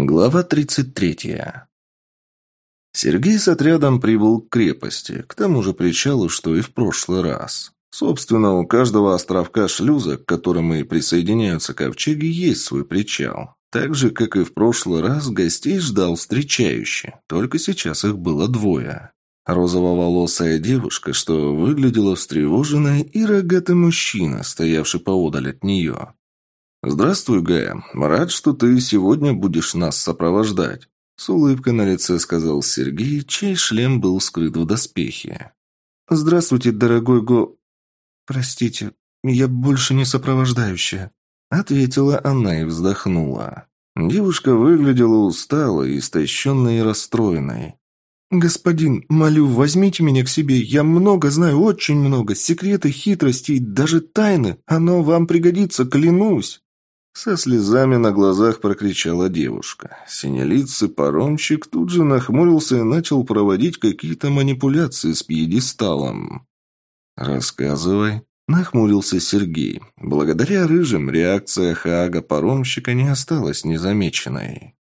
Глава 33. Сергей с отрядом прибыл к крепости, к тому же причалу, что и в прошлый раз. Собственно, у каждого островка шлюза, к которому и присоединяются ковчеги, есть свой причал. Так же, как и в прошлый раз, гостей ждал встречающий, только сейчас их было двое. Розово-волосая девушка, что выглядела встревоженной, и рогатый мужчина, стоявший поодаль от нее. «Здравствуй, Гая. Рад, что ты сегодня будешь нас сопровождать», — с улыбкой на лице сказал Сергей, чей шлем был скрыт в доспехе. «Здравствуйте, дорогой Го...» «Простите, я больше не сопровождающая», — ответила она и вздохнула. Девушка выглядела усталой, истощенной и расстроенной. «Господин, молю, возьмите меня к себе. Я много знаю, очень много. Секреты, хитрости и даже тайны. Оно вам пригодится, клянусь». Со слезами на глазах прокричала девушка. Синелицый паромщик тут же нахмурился и начал проводить какие-то манипуляции с пьедесталом. «Рассказывай», — нахмурился Сергей. Благодаря рыжим реакция Хаага паромщика не осталась незамеченной.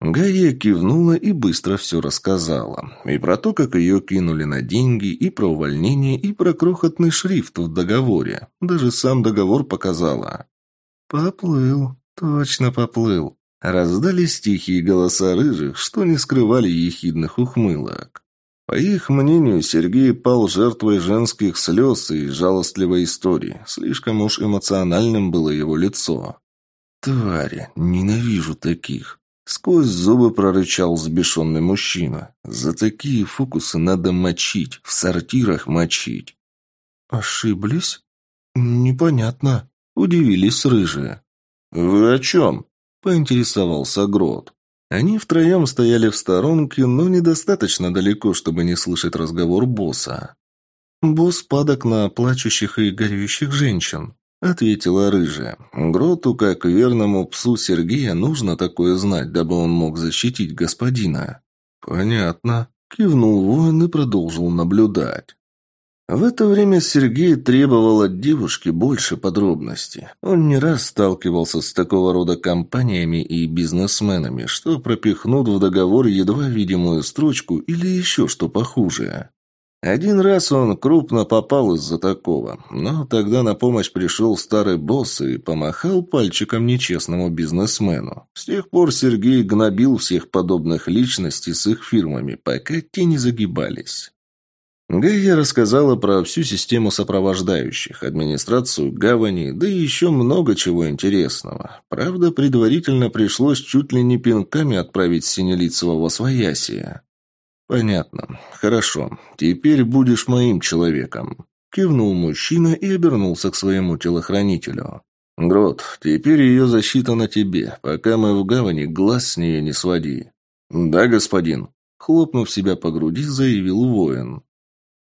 Гая кивнула и быстро все рассказала. И про то, как ее кинули на деньги, и про увольнение, и про крохотный шрифт в договоре. Даже сам договор показала. «Поплыл, точно поплыл». Раздались тихие голоса рыжих, что не скрывали ехидных ухмылок. По их мнению, Сергей пал жертвой женских слез и жалостливой истории. Слишком уж эмоциональным было его лицо. «Твари, ненавижу таких!» Сквозь зубы прорычал взбешенный мужчина. «За такие фокусы надо мочить, в сортирах мочить». «Ошиблись? Непонятно». Удивились рыжие. «Вы о чем?» – поинтересовался Грот. Они втроем стояли в сторонке, но недостаточно далеко, чтобы не слышать разговор босса. «Босс падок на плачущих и горюющих женщин», — ответила рыжая. «Гроту, как верному псу Сергея, нужно такое знать, дабы он мог защитить господина». «Понятно», — кивнул воин и продолжил наблюдать. В это время Сергей требовал от девушки больше подробностей. Он не раз сталкивался с такого рода компаниями и бизнесменами, что пропихнут в договор едва видимую строчку или еще что похуже. Один раз он крупно попал из-за такого, но тогда на помощь пришел старый босс и помахал пальчиком нечестному бизнесмену. С тех пор Сергей гнобил всех подобных личностей с их фирмами, пока те не загибались. Гайя рассказала про всю систему сопровождающих, администрацию гавани, да и еще много чего интересного. Правда, предварительно пришлось чуть ли не пинками отправить Синелицева во своясие. «Понятно. Хорошо. Теперь будешь моим человеком», — кивнул мужчина и обернулся к своему телохранителю. «Грот, теперь ее защита на тебе. Пока мы в гавани, глаз с нее не своди». «Да, господин», — хлопнув себя по груди, заявил воин.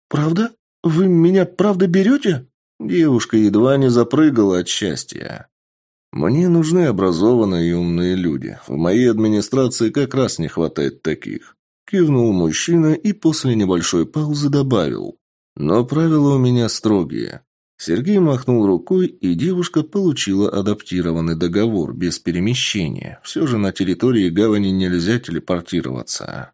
«Правда? Вы меня правда берете?» Девушка едва не запрыгала от счастья. «Мне нужны образованные и умные люди. В моей администрации как раз не хватает таких». Кивнул мужчина и после небольшой паузы добавил. «Но правила у меня строгие». Сергей махнул рукой, и девушка получила адаптированный договор без перемещения. Все же на территории гавани нельзя телепортироваться.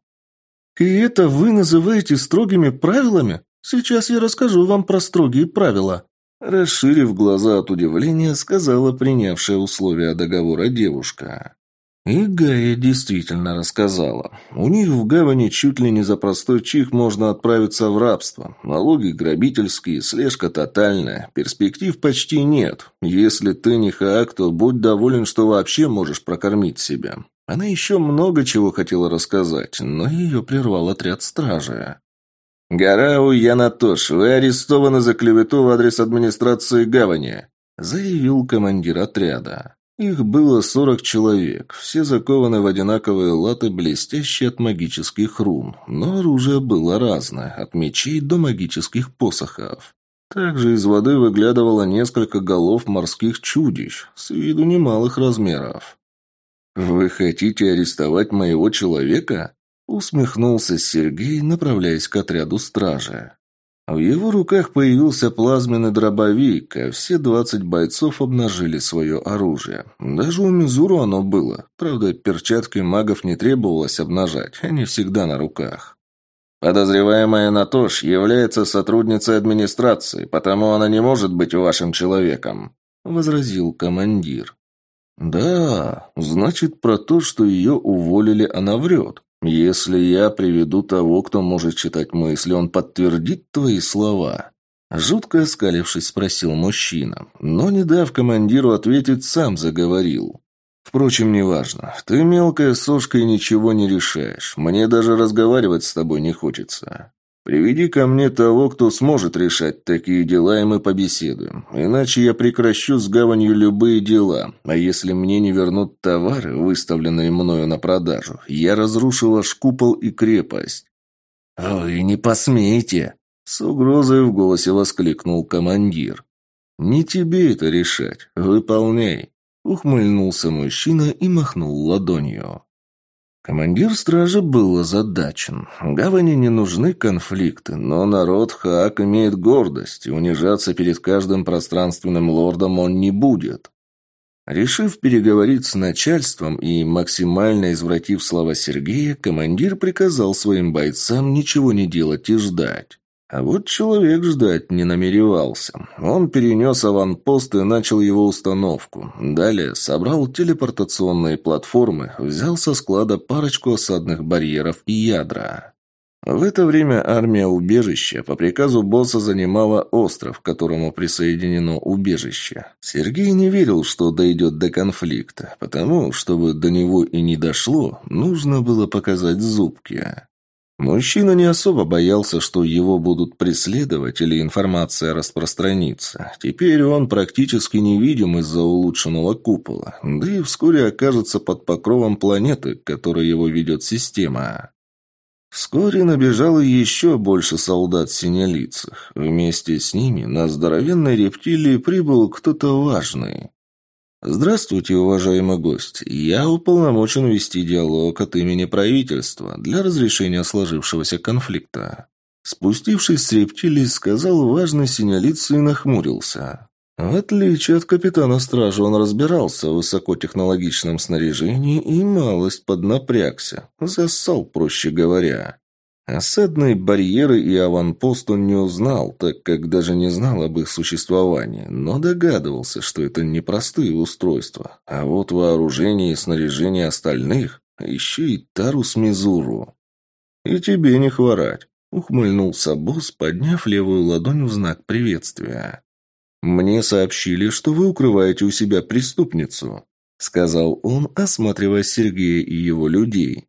«И это вы называете строгими правилами? Сейчас я расскажу вам про строгие правила». Расширив глаза от удивления, сказала принявшая условия договора девушка. И Гая действительно рассказала. У них в гавани чуть ли не за простой чих можно отправиться в рабство. Налоги грабительские, слежка тотальная, перспектив почти нет. Если ты не хаак, то будь доволен, что вообще можешь прокормить себя. Она еще много чего хотела рассказать, но ее прервал отряд стражи. «Гарау Янатош, вы арестованы за клевету в адрес администрации гавани», заявил командир отряда. Их было сорок человек, все закованы в одинаковые латы, блестящие от магических рун, но оружие было разное, от мечей до магических посохов. Также из воды выглядывало несколько голов морских чудищ, с виду немалых размеров. «Вы хотите арестовать моего человека?» Усмехнулся Сергей, направляясь к отряду стражи. В его руках появился плазменный дробовик, а все двадцать бойцов обнажили свое оружие. Даже у Мизуру оно было. Правда, перчатки магов не требовалось обнажать, они всегда на руках. Подозреваемая Натош является сотрудницей администрации, потому она не может быть вашим человеком», — возразил командир. «Да, значит, про то, что ее уволили, она врет. Если я приведу того, кто может читать мысли, он подтвердит твои слова». Жутко оскалившись, спросил мужчина, но, не дав командиру ответить, сам заговорил. Впрочем, неважно. Ты мелкая сошка и ничего не решаешь. Мне даже разговаривать с тобой не хочется. Приведи ко мне того, кто сможет решать такие дела, и мы побеседуем. Иначе я прекращу с гаванью любые дела. А если мне не вернут товары, выставленные мною на продажу, я разрушу ваш купол и крепость». «Вы не посмеете!» С угрозой в голосе воскликнул командир. «Не тебе это решать. Выполняй. Ухмыльнулся мужчина и махнул ладонью. Командир стражи был озадачен. Гавани не нужны конфликты, но народ Хаак имеет гордость, и унижаться перед каждым пространственным лордом он не будет. Решив переговорить с начальством и максимально извратив слова Сергея, командир приказал своим бойцам ничего не делать и ждать. А вот человек ждать не намеревался. Он перенес аванпост и начал его установку. Далее собрал телепортационные платформы, взял со склада парочку осадных барьеров и ядра. В это время армия убежища по приказу босса занимала остров, к которому присоединено убежище. Сергей не верил, что дойдет до конфликта, потому, чтобы до него и не дошло, нужно было показать зубки. Мужчина не особо боялся, что его будут преследовать или информация распространится. Теперь он практически невидим из-за улучшенного купола, да и вскоре окажется под покровом планеты, к его ведет система. Вскоре набежало еще больше солдат синелицых. Вместе с ними на здоровенной рептилии прибыл кто-то важный. «Здравствуйте, уважаемый гость. Я уполномочен вести диалог от имени правительства для разрешения сложившегося конфликта». Спустившись с рептилии, сказал важный синялицый и нахмурился. В отличие от капитана стражи, он разбирался в высокотехнологичном снаряжении и малость поднапрягся. Зассал, проще говоря. Осадные барьеры и аванпост он не узнал, так как даже не знал об их существовании, но догадывался, что это не простые устройства. А вот вооружение и снаряжение остальных, а еще и Тарус Мизуру. «И тебе не хворать», — ухмыльнулся босс, подняв левую ладонь в знак приветствия. «Мне сообщили, что вы укрываете у себя преступницу», — сказал он, осматривая Сергея и его людей.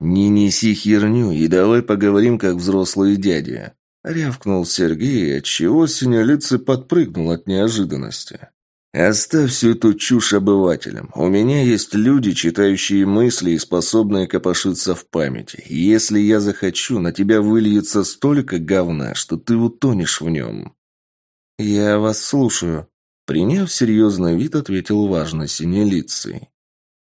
«Не неси херню и давай поговорим, как взрослые дяди», — рявкнул Сергей, отчего синялицый подпрыгнул от неожиданности. «Оставь всю эту чушь обывателям. У меня есть люди, читающие мысли и способные копошиться в памяти. Если я захочу, на тебя выльется столько говна, что ты утонешь в нем». «Я вас слушаю», — приняв серьезный вид, ответил важно синелицый.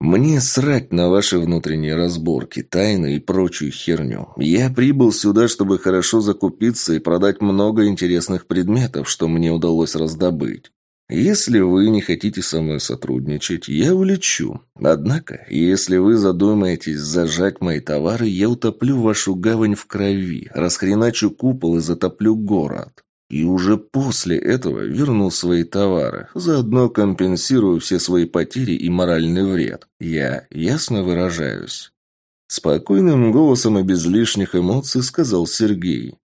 «Мне срать на ваши внутренние разборки, тайны и прочую херню. Я прибыл сюда, чтобы хорошо закупиться и продать много интересных предметов, что мне удалось раздобыть. Если вы не хотите со мной сотрудничать, я улечу. Однако, если вы задумаетесь зажать мои товары, я утоплю вашу гавань в крови, расхреначу купол и затоплю город. И уже после этого верну свои товары, заодно компенсирую все свои потери и моральный вред. Я ясно выражаюсь. Спокойным голосом и без лишних эмоций сказал Сергей.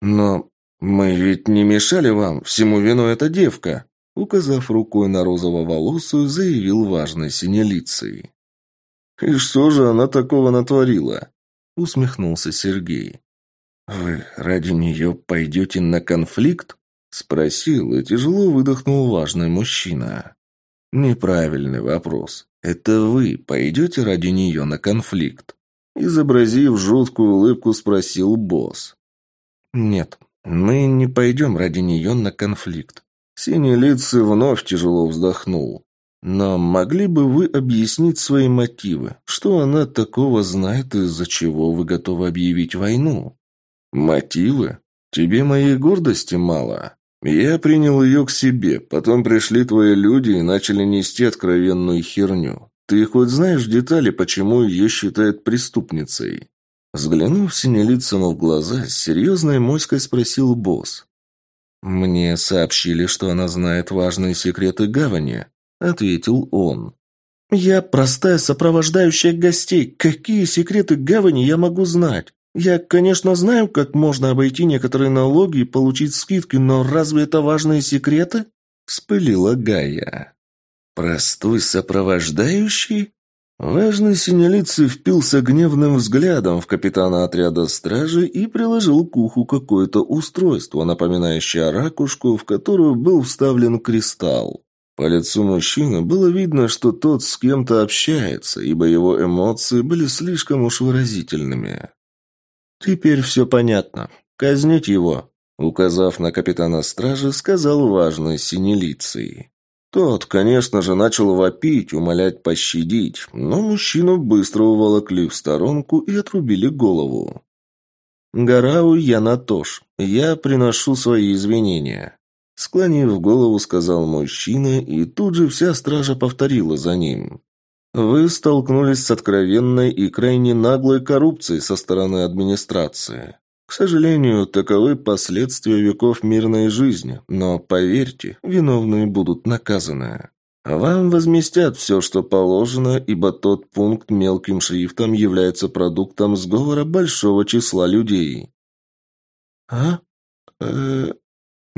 «Но мы ведь не мешали вам, всему виной эта девка», указав рукой на розово-волосую, заявил важной синелицей. «И что же она такого натворила?» усмехнулся Сергей. «Вы ради нее пойдете на конфликт?» – спросил и тяжело выдохнул важный мужчина. «Неправильный вопрос. Это вы пойдете ради нее на конфликт?» Изобразив жуткую улыбку, спросил босс. «Нет, мы не пойдем ради нее на конфликт». Синий лицы вновь тяжело вздохнул. «Но могли бы вы объяснить свои мотивы? Что она такого знает, из-за чего вы готовы объявить войну?» «Мотивы?» тебе моей гордости мало. Я принял ее к себе, потом пришли твои люди и начали нести откровенную херню. Ты хоть знаешь детали, почему ее считают преступницей?» Взглянув синелицему в глаза, с серьезной моськой спросил босс. «Мне сообщили, что она знает важные секреты гавани», — ответил он. «Я простая сопровождающая гостей. Какие секреты гавани я могу знать? Я, конечно, знаю, как можно обойти некоторые налоги и получить скидки, но разве это важные секреты?» — вспылила Гая. «Простой сопровождающий?» Важный синелицый впился гневным взглядом в капитана отряда стражи и приложил к уху какое-то устройство, напоминающее ракушку, в которую был вставлен кристалл. По лицу мужчины было видно, что тот с кем-то общается, ибо его эмоции были слишком уж выразительными. «Теперь все понятно. Казнить его», — указав на капитана стражи, сказал важный синелицей. Тот, конечно же, начал вопить, умолять пощадить, но мужчину быстро уволокли в сторонку и отрубили голову. «Гарау Янатош, я приношу свои извинения», — склонив голову, сказал мужчина, и тут же вся стража повторила за ним. «Вы столкнулись с откровенной и крайне наглой коррупцией со стороны администрации. К сожалению, таковы последствия веков мирной жизни, но, поверьте, виновные будут наказаны. Вам возместят все, что положено, ибо тот пункт мелким шрифтом является продуктом сговора большого числа людей. А? Э...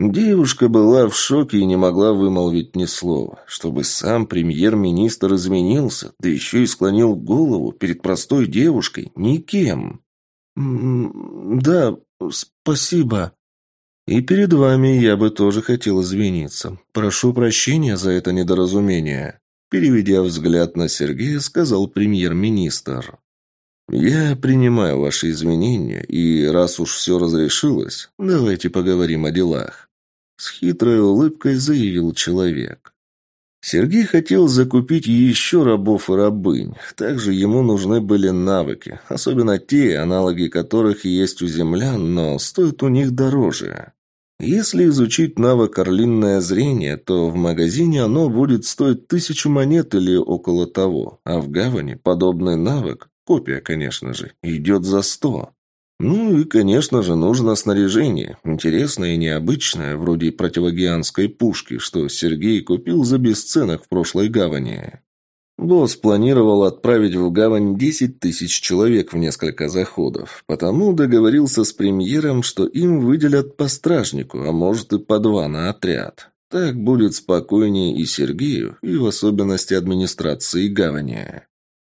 Девушка была в шоке и не могла вымолвить ни слова. Чтобы сам премьер-министр изменился, да еще и склонил голову перед простой девушкой, никем. «Да, спасибо. И перед вами я бы тоже хотел извиниться. Прошу прощения за это недоразумение», переведя взгляд на Сергея, сказал премьер-министр. «Я принимаю ваши извинения, и раз уж все разрешилось, давайте поговорим о делах», с хитрой улыбкой заявил человек. Сергей хотел закупить еще рабов и рабынь. Также ему нужны были навыки, особенно те, аналоги которых есть у землян, но стоят у них дороже. Если изучить навык «Орлинное зрение», то в магазине оно будет стоить тысячу монет или около того, а в гавани подобный навык, копия, конечно же, идет за сто. Ну и, конечно же, нужно снаряжение, интересное и необычное, вроде противогианской пушки, что Сергей купил за бесценок в прошлой гавани. Босс планировал отправить в гавань 10 тысяч человек в несколько заходов, потому договорился с премьером, что им выделят по стражнику, а может и по два на отряд. Так будет спокойнее и Сергею, и в особенности администрации гавани.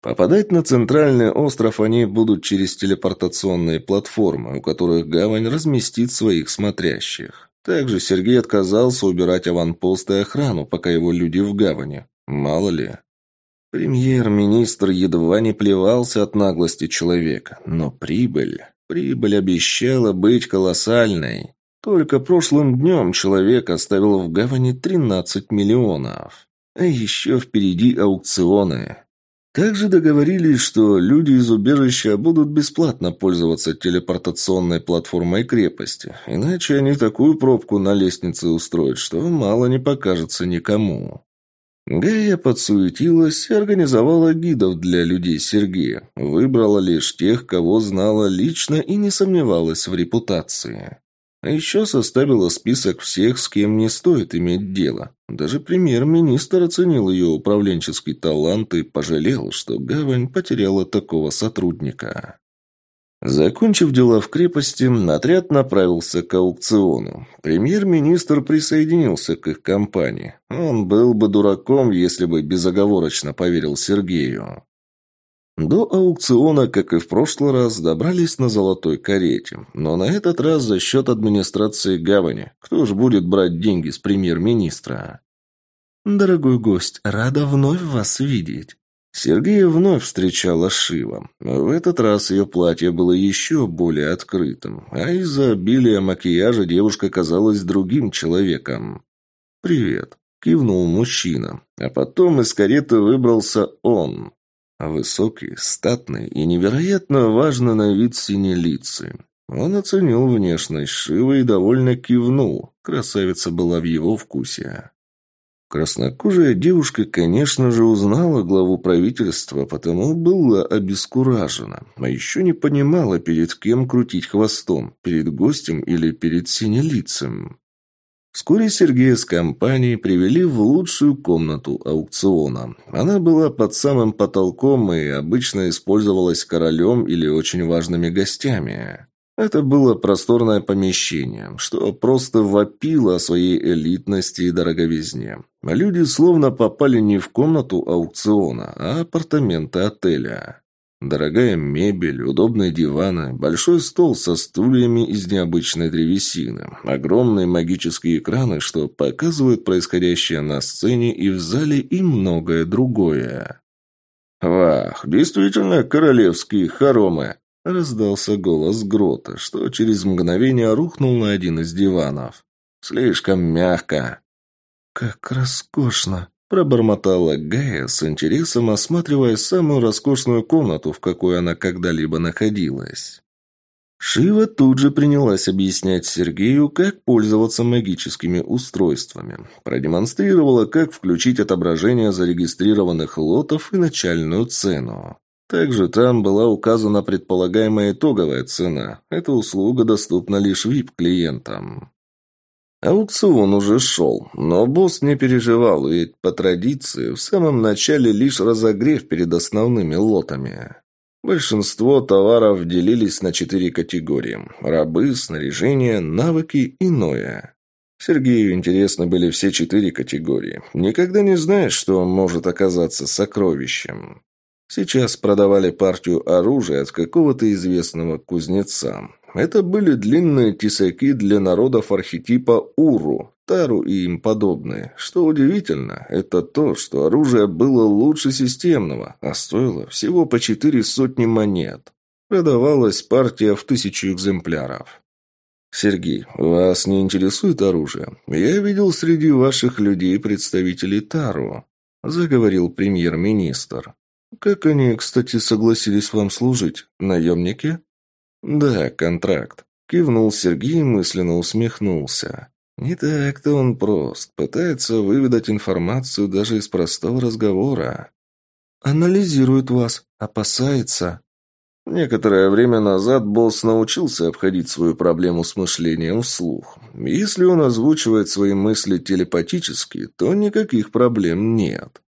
Попадать на центральный остров они будут через телепортационные платформы, у которых гавань разместит своих смотрящих. Также Сергей отказался убирать аванпосты и охрану, пока его люди в гавани. Мало ли. Премьер-министр едва не плевался от наглости человека, но прибыль... Прибыль обещала быть колоссальной. Только прошлым днем человек оставил в гавани 13 миллионов. А еще впереди аукционы. Также договорились, что люди из убежища будут бесплатно пользоваться телепортационной платформой крепости, иначе они такую пробку на лестнице устроят, что мало не покажется никому. Гая подсуетилась и организовала гидов для людей Сергея, выбрала лишь тех, кого знала лично и не сомневалась в репутации. А еще составила список всех, с кем не стоит иметь дело. Даже премьер-министр оценил ее управленческий талант и пожалел, что Гавань потеряла такого сотрудника. Закончив дела в крепости, отряд направился к аукциону. Премьер-министр присоединился к их компании. Он был бы дураком, если бы безоговорочно поверил Сергею. До аукциона, как и в прошлый раз, добрались на золотой карете. Но на этот раз за счет администрации гавани. Кто ж будет брать деньги с премьер-министра? «Дорогой гость, рада вновь вас видеть». Сергея вновь встречала Шива. В этот раз ее платье было еще более открытым, а из-за обилия макияжа девушка казалась другим человеком. «Привет», — кивнул мужчина. А потом из кареты выбрался он. Высокий, статный и невероятно важно на вид синелицы. Он оценил внешность Шивы и довольно кивнул. Красавица была в его вкусе. Краснокожая девушка, конечно же, узнала главу правительства, потому была обескуражена, а еще не понимала, перед кем крутить хвостом, перед гостем или перед синелицем. Вскоре Сергея с компанией привели в лучшую комнату аукциона. Она была под самым потолком и обычно использовалась королем или очень важными гостями. Это было просторное помещение, что просто вопило о своей элитности и дороговизне. Люди словно попали не в комнату аукциона, а апартаменты отеля. Дорогая мебель, удобные диваны, большой стол со стульями из необычной древесины, огромные магические экраны, что показывают происходящее на сцене и в зале и многое другое. «Вах, действительно королевские хоромы!» Раздался голос Грота, что через мгновение рухнул на один из диванов. «Слишком мягко». «Как роскошно!» – пробормотала Гая с интересом, осматривая самую роскошную комнату, в какой она когда-либо находилась. Шива тут же принялась объяснять Сергею, как пользоваться магическими устройствами. Продемонстрировала, как включить отображение зарегистрированных лотов и начальную цену. Также там была указана предполагаемая итоговая цена. Эта услуга доступна лишь VIP-клиентам. Аукцион уже шел, но босс не переживал, ведь по традиции в самом начале лишь разогрев перед основными лотами. Большинство товаров делились на четыре категории – рабы, снаряжение, навыки, иное. Сергею интересны были все четыре категории. Никогда не знаешь, что может оказаться сокровищем. Сейчас продавали партию оружия от какого-то известного кузнеца. Это были длинные тесаки для народов архетипа Уру, Тару и им подобные. Что удивительно, это то, что оружие было лучше системного, а стоило всего по четыре сотни монет. Продавалась партия в тысячу экземпляров. «Сергей, вас не интересует оружие? Я видел среди ваших людей представителей Тару», – заговорил премьер-министр. «Как они, кстати, согласились вам служить? Наемники?» «Да, контракт», — кивнул Сергей и мысленно усмехнулся. «Не так-то он прост. Пытается выведать информацию даже из простого разговора». «Анализирует вас. Опасается». Некоторое время назад босс научился обходить свою проблему с мышлением вслух. Если он озвучивает свои мысли телепатически, то никаких проблем нет.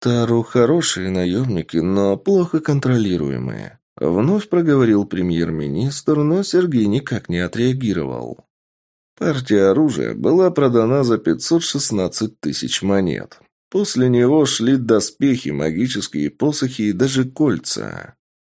«Тару хорошие наемники, но плохо контролируемые», — вновь проговорил премьер-министр, но Сергей никак не отреагировал. Партия оружия была продана за 516 тысяч монет. После него шли доспехи, магические посохи и даже кольца.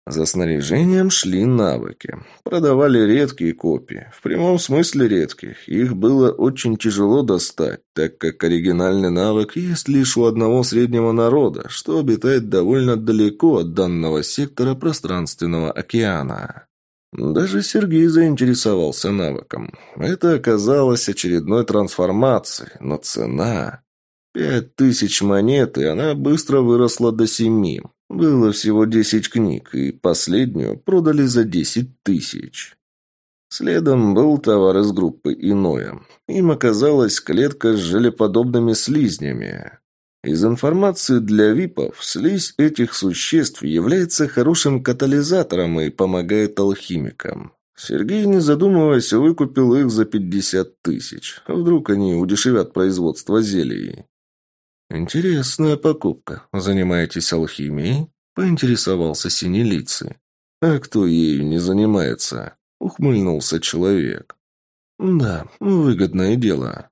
За снаряжением шли навыки. Продавали редкие копии. В прямом смысле редких. Их было очень тяжело достать, так как оригинальный навык есть лишь у одного среднего народа, что обитает довольно далеко от данного сектора пространственного океана. Даже Сергей заинтересовался навыком. Это оказалось очередной трансформацией, но цена... Пять тысяч монет, и она быстро выросла до семи. Было всего десять книг, и последнюю продали за десять тысяч. Следом был товар из группы «Иное». Им оказалась клетка с желеподобными слизнями. Из информации для ВИПов, слизь этих существ является хорошим катализатором и помогает алхимикам. Сергей, не задумываясь, выкупил их за пятьдесят тысяч. Вдруг они удешевят производство зелий. «Интересная покупка. Занимаетесь алхимией?» – поинтересовался синелицый. «А кто ею не занимается?» – ухмыльнулся человек. «Да, выгодное дело».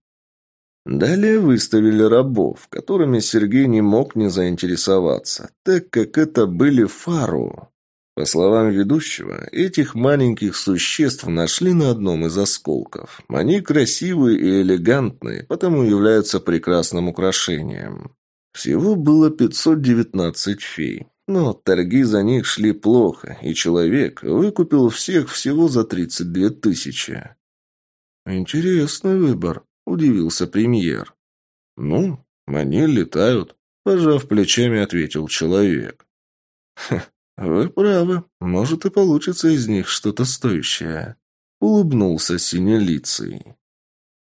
Далее выставили рабов, которыми Сергей не мог не заинтересоваться, так как это были фару. По словам ведущего, этих маленьких существ нашли на одном из осколков. Они красивые и элегантные, потому являются прекрасным украшением. Всего было 519 фей. Но торги за них шли плохо, и человек выкупил всех всего за 32 тысячи. «Интересный выбор», – удивился премьер. «Ну, они летают», – пожав плечами, ответил человек. «Вы правы. Может, и получится из них что-то стоящее», — улыбнулся синелицей.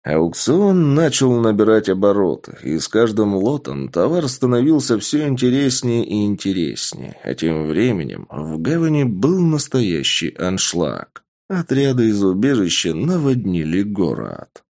Аукцион начал набирать обороты, и с каждым лотом товар становился все интереснее и интереснее, а тем временем в гавани был настоящий аншлаг. Отряды из убежища наводнили город.